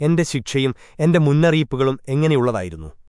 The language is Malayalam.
എന്റെ ശിക്ഷയും എന്റെ മുന്നറിയിപ്പുകളും എങ്ങനെയുള്ളതായിരുന്നു